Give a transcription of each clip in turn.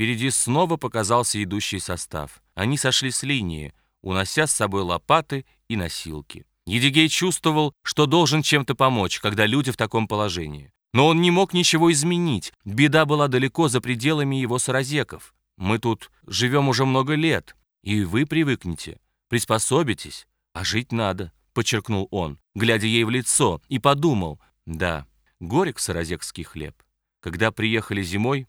Впереди снова показался идущий состав. Они сошли с линии, унося с собой лопаты и носилки. Едигей чувствовал, что должен чем-то помочь, когда люди в таком положении. Но он не мог ничего изменить. Беда была далеко за пределами его саразеков. Мы тут живем уже много лет, и вы привыкнете, приспособитесь, а жить надо, подчеркнул он, глядя ей в лицо, и подумал, да, горек саразекский хлеб. Когда приехали зимой,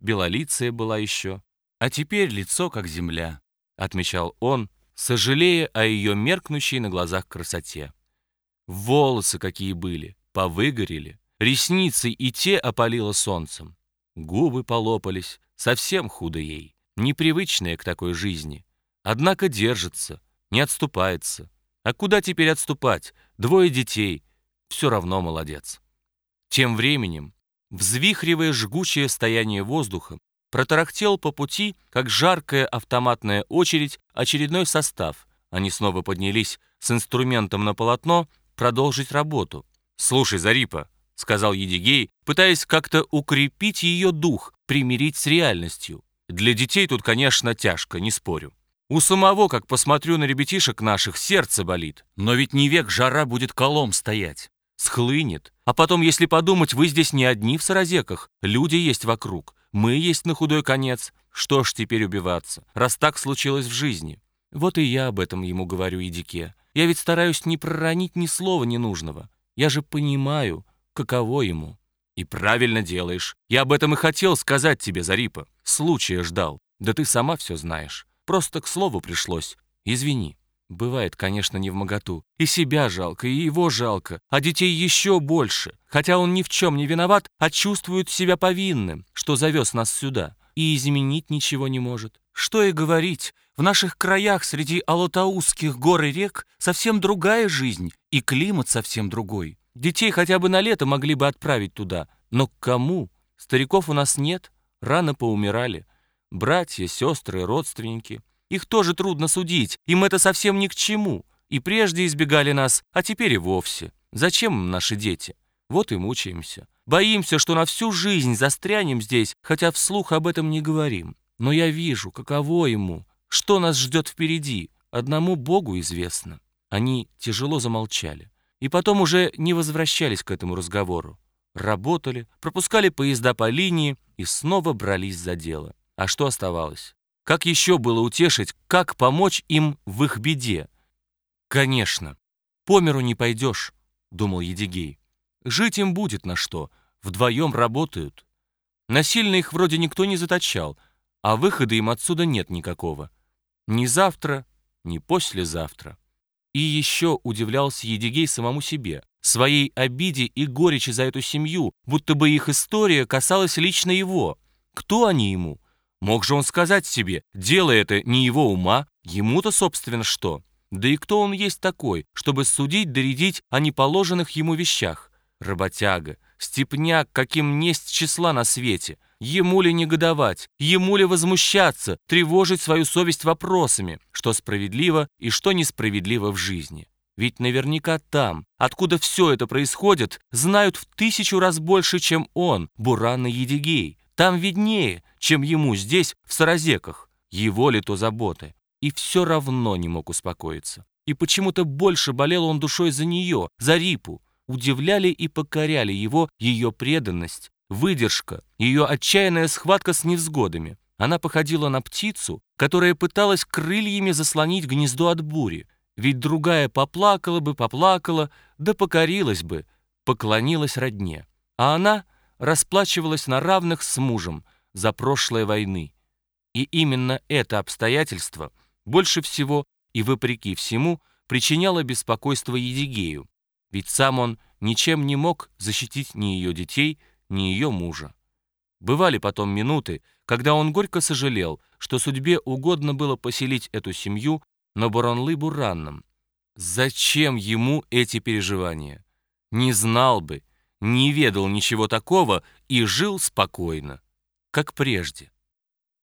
белолицая была еще, а теперь лицо как земля, отмечал он, сожалея о ее меркнущей на глазах красоте. Волосы какие были, повыгорели, ресницы и те опалило солнцем. Губы полопались, совсем худо ей, непривычная к такой жизни. Однако держится, не отступается. А куда теперь отступать? Двое детей. Все равно молодец. Тем временем, взвихривая жгучее стояние воздуха, протарахтел по пути, как жаркая автоматная очередь, очередной состав. Они снова поднялись с инструментом на полотно продолжить работу. «Слушай, Зарипа», — сказал Едигей, пытаясь как-то укрепить ее дух, примирить с реальностью. «Для детей тут, конечно, тяжко, не спорю. У самого, как посмотрю на ребятишек наших, сердце болит. Но ведь не век жара будет колом стоять. Схлынет. А потом, если подумать, вы здесь не одни в саразеках. Люди есть вокруг. Мы есть на худой конец. Что ж теперь убиваться, раз так случилось в жизни? Вот и я об этом ему говорю, Идике. Я ведь стараюсь не проронить ни слова ненужного. Я же понимаю, каково ему. И правильно делаешь. Я об этом и хотел сказать тебе, Зарипа. Случая ждал. Да ты сама все знаешь. Просто к слову пришлось. Извини. Бывает, конечно, не в моготу. И себя жалко, и его жалко, а детей еще больше. Хотя он ни в чем не виноват, а чувствует себя повинным, что завез нас сюда. И изменить ничего не может. Что и говорить, в наших краях среди алатаузских гор и рек совсем другая жизнь, и климат совсем другой. Детей хотя бы на лето могли бы отправить туда. Но к кому? Стариков у нас нет, рано поумирали. Братья, сестры, родственники. Их тоже трудно судить, им это совсем ни к чему. И прежде избегали нас, а теперь и вовсе. Зачем наши дети? Вот и мучаемся. Боимся, что на всю жизнь застрянем здесь, хотя вслух об этом не говорим. Но я вижу, каково ему, что нас ждет впереди. Одному Богу известно. Они тяжело замолчали. И потом уже не возвращались к этому разговору. Работали, пропускали поезда по линии и снова брались за дело. А что оставалось? Как еще было утешить, как помочь им в их беде? Конечно, по миру не пойдешь, думал Едигей. Жить им будет на что, вдвоем работают. Насильно их вроде никто не заточал, а выхода им отсюда нет никакого. Ни завтра, ни послезавтра. И еще удивлялся Едигей самому себе, своей обиде и горечи за эту семью, будто бы их история касалась лично его. Кто они ему? Мог же он сказать себе, дело это не его ума, ему-то, собственно, что? Да и кто он есть такой, чтобы судить, доредить о неположенных ему вещах? Работяга, степняк, каким несть числа на свете. Ему ли негодовать, ему ли возмущаться, тревожить свою совесть вопросами, что справедливо и что несправедливо в жизни? Ведь наверняка там, откуда все это происходит, знают в тысячу раз больше, чем он, Буран Едигей. Там виднее, чем ему здесь, в Саразеках. Его ли то заботы. И все равно не мог успокоиться. И почему-то больше болел он душой за нее, за Рипу. Удивляли и покоряли его ее преданность, выдержка, ее отчаянная схватка с невзгодами. Она походила на птицу, которая пыталась крыльями заслонить гнездо от бури. Ведь другая поплакала бы, поплакала, да покорилась бы, поклонилась родне. А она расплачивалась на равных с мужем за прошлые войны. И именно это обстоятельство больше всего и вопреки всему причиняло беспокойство Едигею, ведь сам он ничем не мог защитить ни ее детей, ни ее мужа. Бывали потом минуты, когда он горько сожалел, что судьбе угодно было поселить эту семью на Буранлы-Буранном. Зачем ему эти переживания? Не знал бы, не ведал ничего такого и жил спокойно, как прежде.